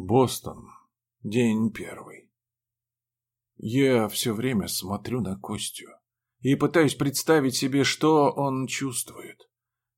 Бостон. День первый. Я все время смотрю на Костю и пытаюсь представить себе, что он чувствует.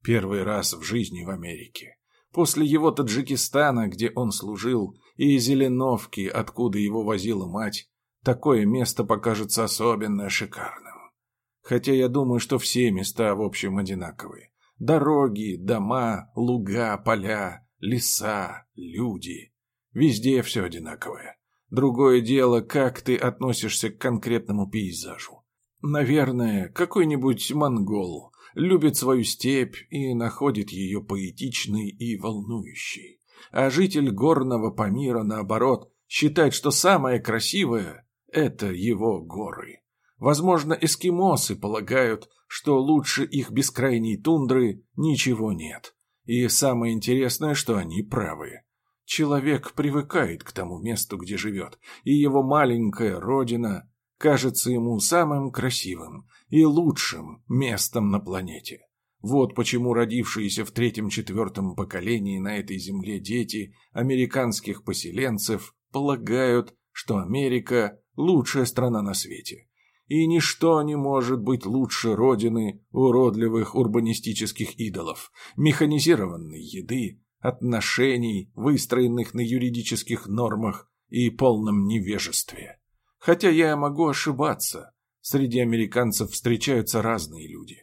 Первый раз в жизни в Америке. После его Таджикистана, где он служил, и Зеленовки, откуда его возила мать, такое место покажется особенно шикарным. Хотя я думаю, что все места в общем одинаковые. Дороги, дома, луга, поля, леса, люди. Везде все одинаковое. Другое дело, как ты относишься к конкретному пейзажу. Наверное, какой-нибудь монгол любит свою степь и находит ее поэтичной и волнующей. А житель горного Памира, наоборот, считает, что самое красивое – это его горы. Возможно, эскимосы полагают, что лучше их бескрайней тундры ничего нет. И самое интересное, что они правы. Человек привыкает к тому месту, где живет, и его маленькая родина кажется ему самым красивым и лучшим местом на планете. Вот почему родившиеся в третьем-четвертом поколении на этой земле дети американских поселенцев полагают, что Америка – лучшая страна на свете. И ничто не может быть лучше родины уродливых урбанистических идолов, механизированной еды, отношений, выстроенных на юридических нормах и полном невежестве. Хотя я могу ошибаться, среди американцев встречаются разные люди.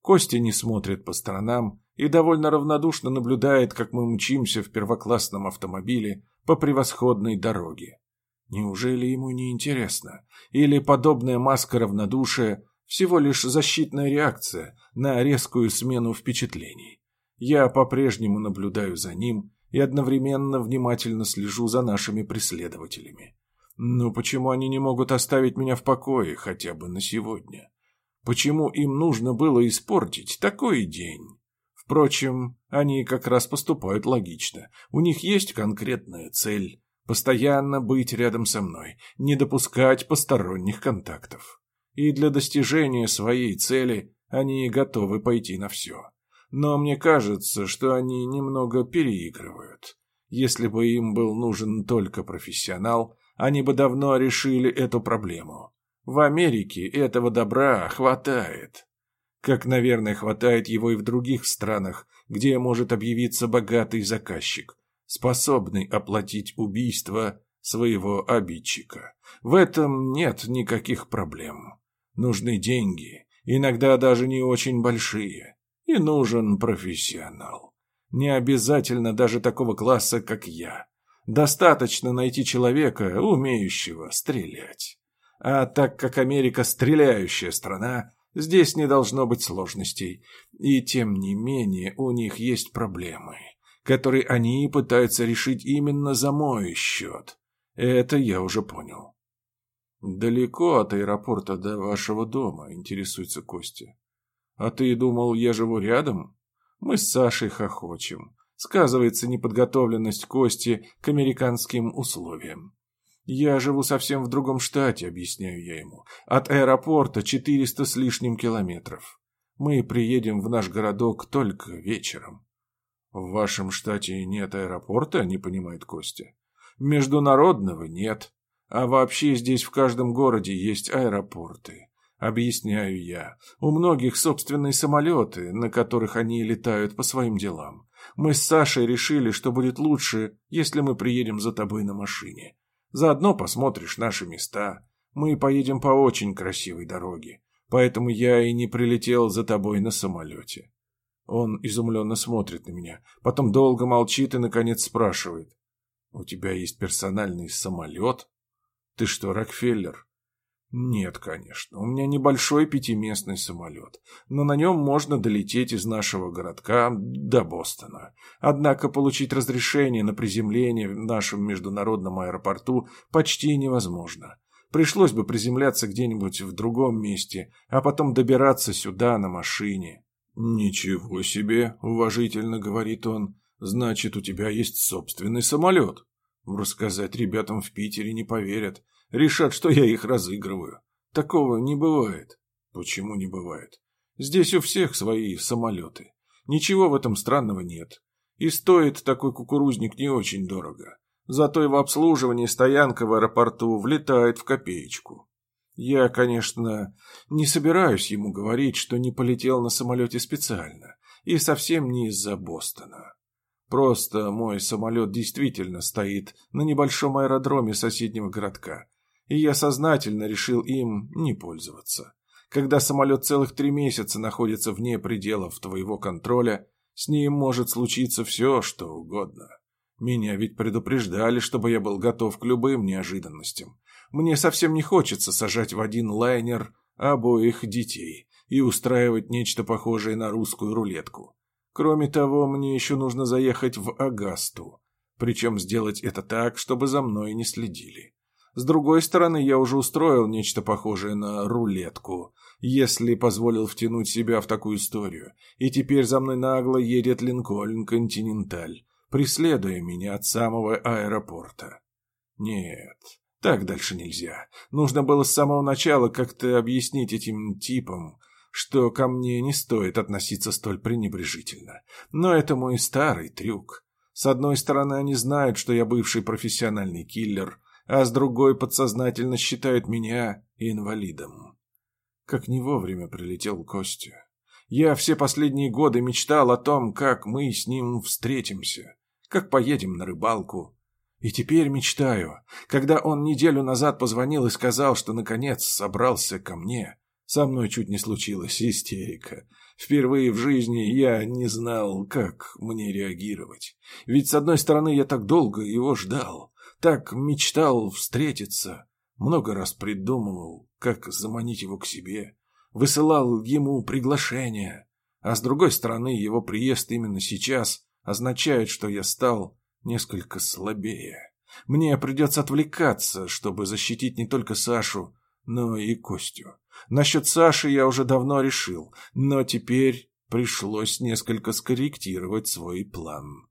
Костя не смотрит по сторонам и довольно равнодушно наблюдает, как мы мчимся в первоклассном автомобиле по превосходной дороге. Неужели ему не интересно? Или подобная маска равнодушия всего лишь защитная реакция на резкую смену впечатлений? Я по-прежнему наблюдаю за ним и одновременно внимательно слежу за нашими преследователями. Но почему они не могут оставить меня в покое хотя бы на сегодня? Почему им нужно было испортить такой день? Впрочем, они как раз поступают логично. У них есть конкретная цель – постоянно быть рядом со мной, не допускать посторонних контактов. И для достижения своей цели они готовы пойти на все. Но мне кажется, что они немного переигрывают. Если бы им был нужен только профессионал, они бы давно решили эту проблему. В Америке этого добра хватает. Как, наверное, хватает его и в других странах, где может объявиться богатый заказчик, способный оплатить убийство своего обидчика. В этом нет никаких проблем. Нужны деньги, иногда даже не очень большие. И нужен профессионал. Не обязательно даже такого класса, как я. Достаточно найти человека, умеющего стрелять. А так как Америка стреляющая страна, здесь не должно быть сложностей. И тем не менее у них есть проблемы, которые они пытаются решить именно за мой счет. Это я уже понял. «Далеко от аэропорта до вашего дома?» – интересуется Костя. А ты думал, я живу рядом? Мы с Сашей хохочем. Сказывается неподготовленность Кости к американским условиям. Я живу совсем в другом штате, объясняю я ему. От аэропорта 400 с лишним километров. Мы приедем в наш городок только вечером. В вашем штате нет аэропорта, не понимает Костя. Международного нет. А вообще здесь в каждом городе есть аэропорты. Объясняю я. У многих собственные самолеты, на которых они летают по своим делам. Мы с Сашей решили, что будет лучше, если мы приедем за тобой на машине. Заодно посмотришь наши места. Мы поедем по очень красивой дороге. Поэтому я и не прилетел за тобой на самолете. Он изумленно смотрит на меня, потом долго молчит и, наконец, спрашивает. «У тебя есть персональный самолет? Ты что, Рокфеллер?» Нет, конечно, у меня небольшой пятиместный самолет, но на нем можно долететь из нашего городка до Бостона. Однако получить разрешение на приземление в нашем международном аэропорту почти невозможно. Пришлось бы приземляться где-нибудь в другом месте, а потом добираться сюда на машине. «Ничего себе!» – уважительно говорит он. «Значит, у тебя есть собственный самолет?» Рассказать ребятам в Питере не поверят. Решат, что я их разыгрываю. Такого не бывает. Почему не бывает? Здесь у всех свои самолеты. Ничего в этом странного нет. И стоит такой кукурузник не очень дорого. Зато его обслуживание и стоянка в аэропорту влетает в копеечку. Я, конечно, не собираюсь ему говорить, что не полетел на самолете специально, и совсем не из-за Бостона. Просто мой самолет действительно стоит на небольшом аэродроме соседнего городка, и я сознательно решил им не пользоваться. Когда самолет целых три месяца находится вне пределов твоего контроля, с ним может случиться все, что угодно. Меня ведь предупреждали, чтобы я был готов к любым неожиданностям. Мне совсем не хочется сажать в один лайнер обоих детей и устраивать нечто похожее на русскую рулетку. Кроме того, мне еще нужно заехать в Агасту. Причем сделать это так, чтобы за мной не следили. С другой стороны, я уже устроил нечто похожее на рулетку, если позволил втянуть себя в такую историю. И теперь за мной нагло едет Линкольн Континенталь, преследуя меня от самого аэропорта. Нет, так дальше нельзя. Нужно было с самого начала как-то объяснить этим типам, что ко мне не стоит относиться столь пренебрежительно. Но это мой старый трюк. С одной стороны, они знают, что я бывший профессиональный киллер, а с другой подсознательно считают меня инвалидом. Как не вовремя прилетел Костя. Я все последние годы мечтал о том, как мы с ним встретимся, как поедем на рыбалку. И теперь мечтаю, когда он неделю назад позвонил и сказал, что наконец собрался ко мне, со мной чуть не случилась истерика. Впервые в жизни я не знал, как мне реагировать. Ведь, с одной стороны, я так долго его ждал, так мечтал встретиться, много раз придумывал, как заманить его к себе, высылал ему приглашения, а с другой стороны, его приезд именно сейчас означает, что я стал несколько слабее. Мне придется отвлекаться, чтобы защитить не только Сашу, но и Костю. Насчет Саши я уже давно решил, но теперь пришлось несколько скорректировать свой план.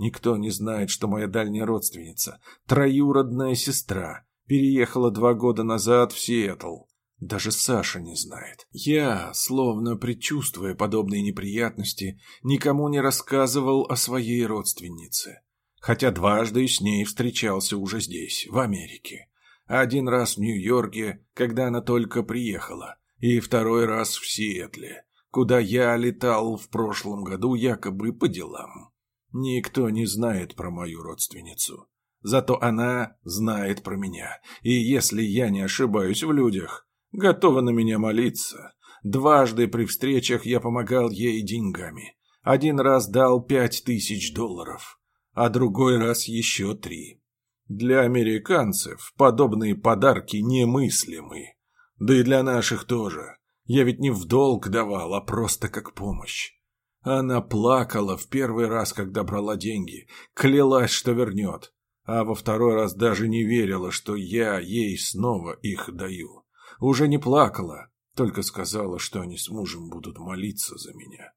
Никто не знает, что моя дальняя родственница, троюродная сестра, переехала два года назад в Сиэтл. Даже Саша не знает. Я, словно предчувствуя подобные неприятности, никому не рассказывал о своей родственнице. Хотя дважды с ней встречался уже здесь, в Америке. Один раз в Нью-Йорке, когда она только приехала, и второй раз в Сиэтле, куда я летал в прошлом году якобы по делам. Никто не знает про мою родственницу. Зато она знает про меня, и если я не ошибаюсь в людях, готова на меня молиться. Дважды при встречах я помогал ей деньгами. Один раз дал пять тысяч долларов, а другой раз еще три. Для американцев подобные подарки немыслимы. Да и для наших тоже. Я ведь не в долг давал, а просто как помощь. Она плакала в первый раз, когда брала деньги, клялась, что вернет, а во второй раз даже не верила, что я ей снова их даю. Уже не плакала, только сказала, что они с мужем будут молиться за меня.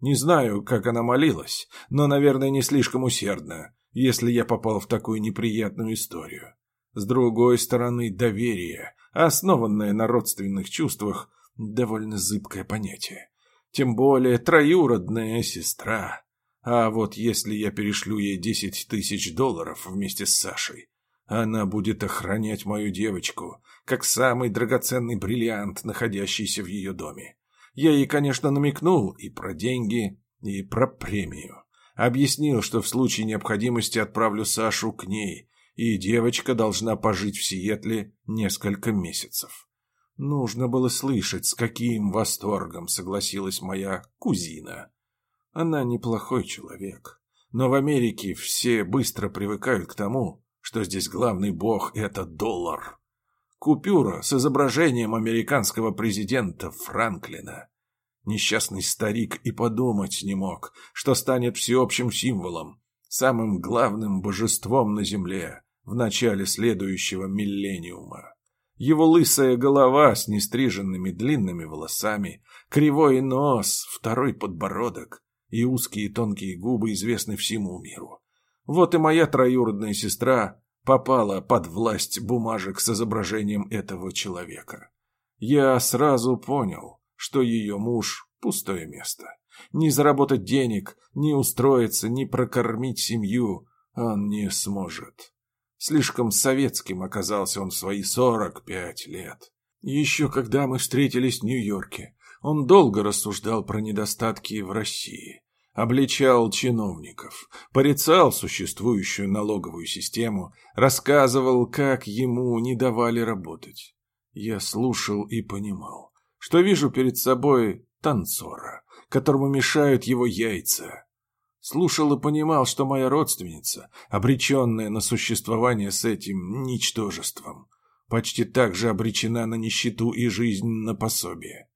Не знаю, как она молилась, но, наверное, не слишком усердно, если я попал в такую неприятную историю. С другой стороны, доверие, основанное на родственных чувствах, довольно зыбкое понятие. Тем более троюродная сестра. А вот если я перешлю ей десять тысяч долларов вместе с Сашей, она будет охранять мою девочку, как самый драгоценный бриллиант, находящийся в ее доме. Я ей, конечно, намекнул и про деньги, и про премию. Объяснил, что в случае необходимости отправлю Сашу к ней, и девочка должна пожить в Сиэтле несколько месяцев. Нужно было слышать, с каким восторгом согласилась моя кузина. Она неплохой человек, но в Америке все быстро привыкают к тому, что здесь главный бог – это доллар. Купюра с изображением американского президента Франклина. Несчастный старик и подумать не мог, что станет всеобщим символом, самым главным божеством на земле в начале следующего миллениума. Его лысая голова с нестриженными длинными волосами, кривой нос, второй подбородок и узкие тонкие губы известны всему миру. Вот и моя троюродная сестра попала под власть бумажек с изображением этого человека. Я сразу понял, что ее муж – пустое место. Ни заработать денег, ни устроиться, ни прокормить семью, Он не сможет. Слишком советским оказался он в свои сорок пять лет. Еще когда мы встретились в Нью-Йорке, он долго рассуждал про недостатки в России, обличал чиновников, порицал существующую налоговую систему, рассказывал, как ему не давали работать. Я слушал и понимал, что вижу перед собой танцора, которому мешают его яйца. Слушал и понимал, что моя родственница, обреченная на существование с этим ничтожеством, почти так же обречена на нищету и жизнь на пособие.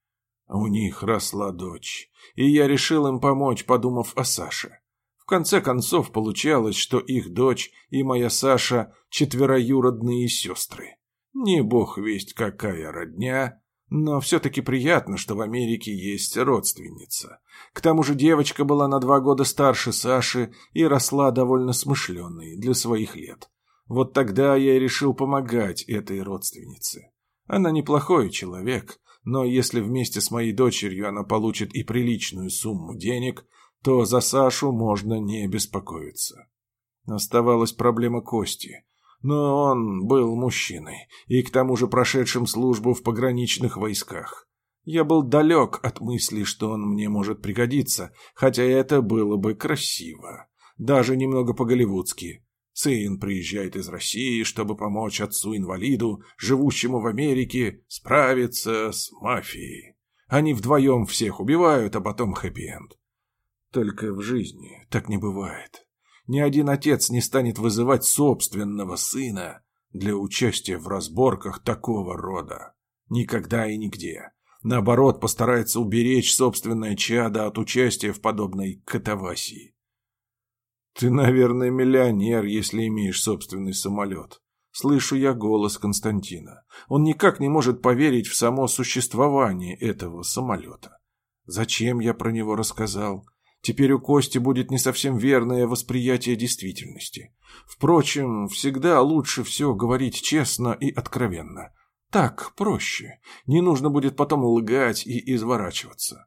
У них росла дочь, и я решил им помочь, подумав о Саше. В конце концов получалось, что их дочь и моя Саша – четвероюродные сестры. Не бог весть какая родня, но все-таки приятно, что в Америке есть родственница. К тому же девочка была на два года старше Саши и росла довольно смышленной для своих лет. Вот тогда я и решил помогать этой родственнице. Она неплохой человек, но если вместе с моей дочерью она получит и приличную сумму денег, то за Сашу можно не беспокоиться. Оставалась проблема Кости но он был мужчиной и к тому же прошедшим службу в пограничных войсках. Я был далек от мысли, что он мне может пригодиться, хотя это было бы красиво. Даже немного по-голливудски. Сын приезжает из России, чтобы помочь отцу-инвалиду, живущему в Америке, справиться с мафией. Они вдвоем всех убивают, а потом хэппи-энд. Только в жизни так не бывает. Ни один отец не станет вызывать собственного сына для участия в разборках такого рода. Никогда и нигде. Наоборот, постарается уберечь собственное чадо от участия в подобной катавасии. «Ты, наверное, миллионер, если имеешь собственный самолет». Слышу я голос Константина. Он никак не может поверить в само существование этого самолета. Зачем я про него рассказал? Теперь у Кости будет не совсем верное восприятие действительности. Впрочем, всегда лучше все говорить честно и откровенно. Так проще. Не нужно будет потом лгать и изворачиваться.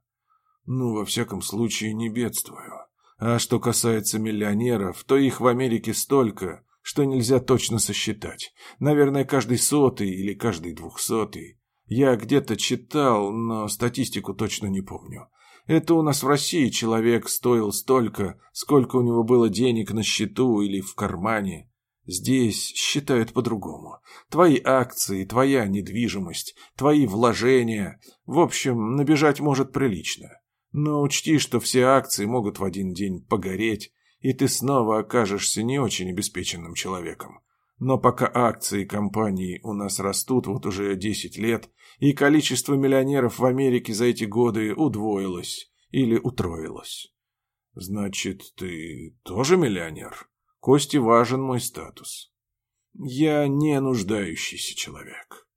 Ну, во всяком случае, не бедствую. А что касается миллионеров, то их в Америке столько, что нельзя точно сосчитать. Наверное, каждый сотый или каждый двухсотый. Я где-то читал, но статистику точно не помню. Это у нас в России человек стоил столько, сколько у него было денег на счету или в кармане. Здесь считают по-другому. Твои акции, твоя недвижимость, твои вложения. В общем, набежать может прилично. Но учти, что все акции могут в один день погореть, и ты снова окажешься не очень обеспеченным человеком. Но пока акции компании у нас растут вот уже 10 лет, и количество миллионеров в Америке за эти годы удвоилось или утроилось. Значит, ты тоже миллионер? Кости важен мой статус. Я не нуждающийся человек.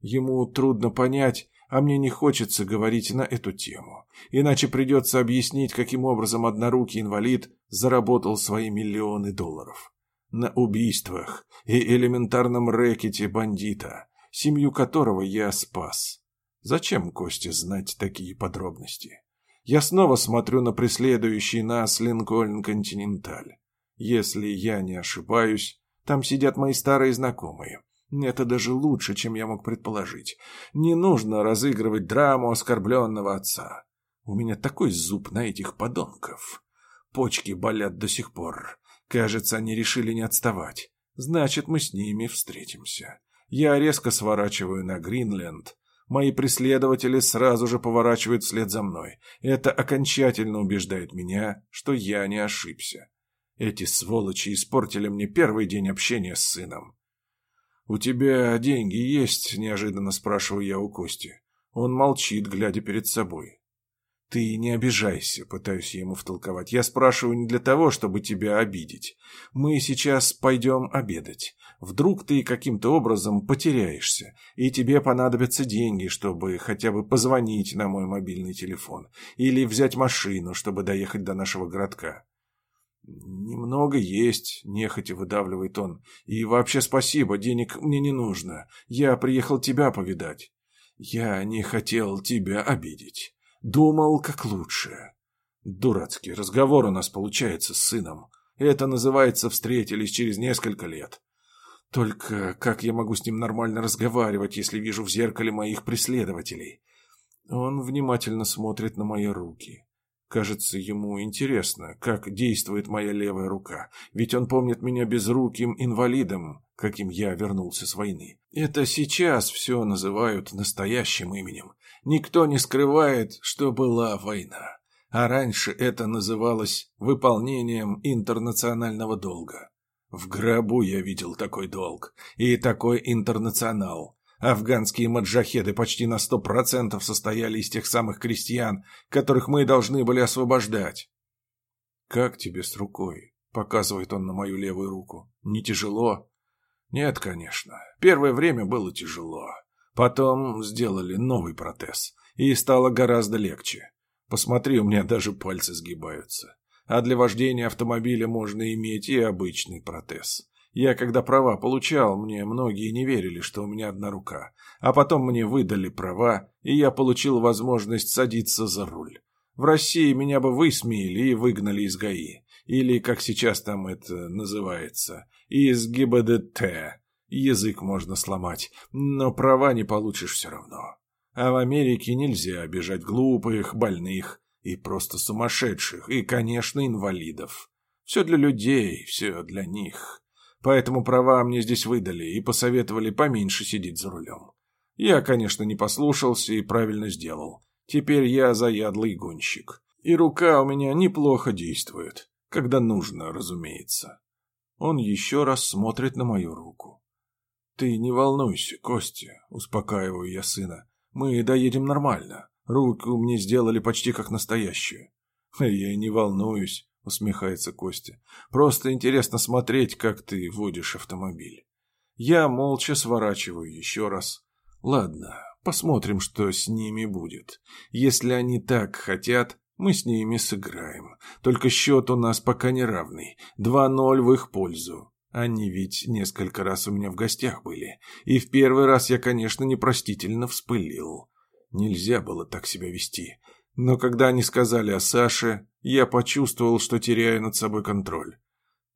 Ему трудно понять, а мне не хочется говорить на эту тему. Иначе придется объяснить, каким образом однорукий инвалид заработал свои миллионы долларов на убийствах и элементарном рэкете бандита, семью которого я спас. Зачем Косте знать такие подробности? Я снова смотрю на преследующий нас Линкольн Континенталь. Если я не ошибаюсь, там сидят мои старые знакомые. Это даже лучше, чем я мог предположить. Не нужно разыгрывать драму оскорбленного отца. У меня такой зуб на этих подонков. Почки болят до сих пор. Кажется, они решили не отставать. Значит, мы с ними встретимся. Я резко сворачиваю на Гринленд. Мои преследователи сразу же поворачивают вслед за мной. Это окончательно убеждает меня, что я не ошибся. Эти сволочи испортили мне первый день общения с сыном. «У тебя деньги есть?» – неожиданно спрашиваю я у Кости. Он молчит, глядя перед собой. «Ты не обижайся», — пытаюсь ему втолковать. «Я спрашиваю не для того, чтобы тебя обидеть. Мы сейчас пойдем обедать. Вдруг ты каким-то образом потеряешься, и тебе понадобятся деньги, чтобы хотя бы позвонить на мой мобильный телефон или взять машину, чтобы доехать до нашего городка». «Немного есть», — нехотя выдавливает он. «И вообще спасибо, денег мне не нужно. Я приехал тебя повидать». «Я не хотел тебя обидеть». Думал, как лучше. Дурацкий разговор у нас получается с сыном. Это называется «встретились через несколько лет». Только как я могу с ним нормально разговаривать, если вижу в зеркале моих преследователей? Он внимательно смотрит на мои руки. Кажется, ему интересно, как действует моя левая рука, ведь он помнит меня безруким инвалидом, каким я вернулся с войны. Это сейчас все называют настоящим именем. Никто не скрывает, что была война. А раньше это называлось выполнением интернационального долга. В гробу я видел такой долг и такой интернационал. Афганские маджахеды почти на сто процентов состояли из тех самых крестьян, которых мы должны были освобождать. «Как тебе с рукой?» — показывает он на мою левую руку. «Не тяжело?» «Нет, конечно. Первое время было тяжело. Потом сделали новый протез, и стало гораздо легче. Посмотри, у меня даже пальцы сгибаются. А для вождения автомобиля можно иметь и обычный протез. Я, когда права получал, мне многие не верили, что у меня одна рука. А потом мне выдали права, и я получил возможность садиться за руль. В России меня бы высмеяли и выгнали из ГАИ. Или, как сейчас там это называется, из ГИБДТ. Язык можно сломать, но права не получишь все равно. А в Америке нельзя обижать глупых, больных и просто сумасшедших, и, конечно, инвалидов. Все для людей, все для них. Поэтому права мне здесь выдали и посоветовали поменьше сидеть за рулем. Я, конечно, не послушался и правильно сделал. Теперь я заядлый гонщик. И рука у меня неплохо действует. Когда нужно, разумеется. Он еще раз смотрит на мою руку. «Ты не волнуйся, Костя», — успокаиваю я сына. «Мы доедем нормально. Руку мне сделали почти как настоящую». «Я не волнуюсь усмехается Костя. Просто интересно смотреть, как ты водишь автомобиль. Я молча сворачиваю еще раз. Ладно, посмотрим, что с ними будет. Если они так хотят, мы с ними сыграем. Только счет у нас пока не равный. 2-0 в их пользу. Они ведь несколько раз у меня в гостях были. И в первый раз я, конечно, непростительно вспылил. Нельзя было так себя вести. Но когда они сказали о Саше, я почувствовал, что теряю над собой контроль.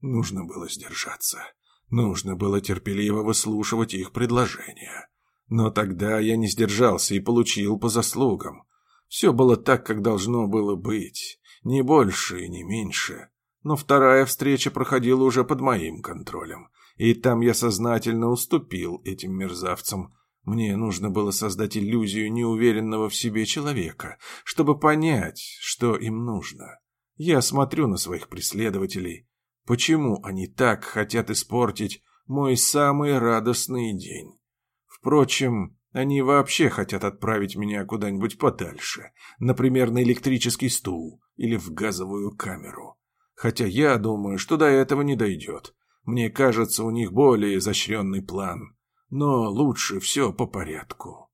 Нужно было сдержаться. Нужно было терпеливо выслушивать их предложения. Но тогда я не сдержался и получил по заслугам. Все было так, как должно было быть. Не больше и не меньше. Но вторая встреча проходила уже под моим контролем. И там я сознательно уступил этим мерзавцам, мне нужно было создать иллюзию неуверенного в себе человека, чтобы понять, что им нужно. Я смотрю на своих преследователей. Почему они так хотят испортить мой самый радостный день? Впрочем, они вообще хотят отправить меня куда-нибудь подальше, например, на электрический стул или в газовую камеру. Хотя я думаю, что до этого не дойдет. Мне кажется, у них более изощренный план – но лучше все по порядку.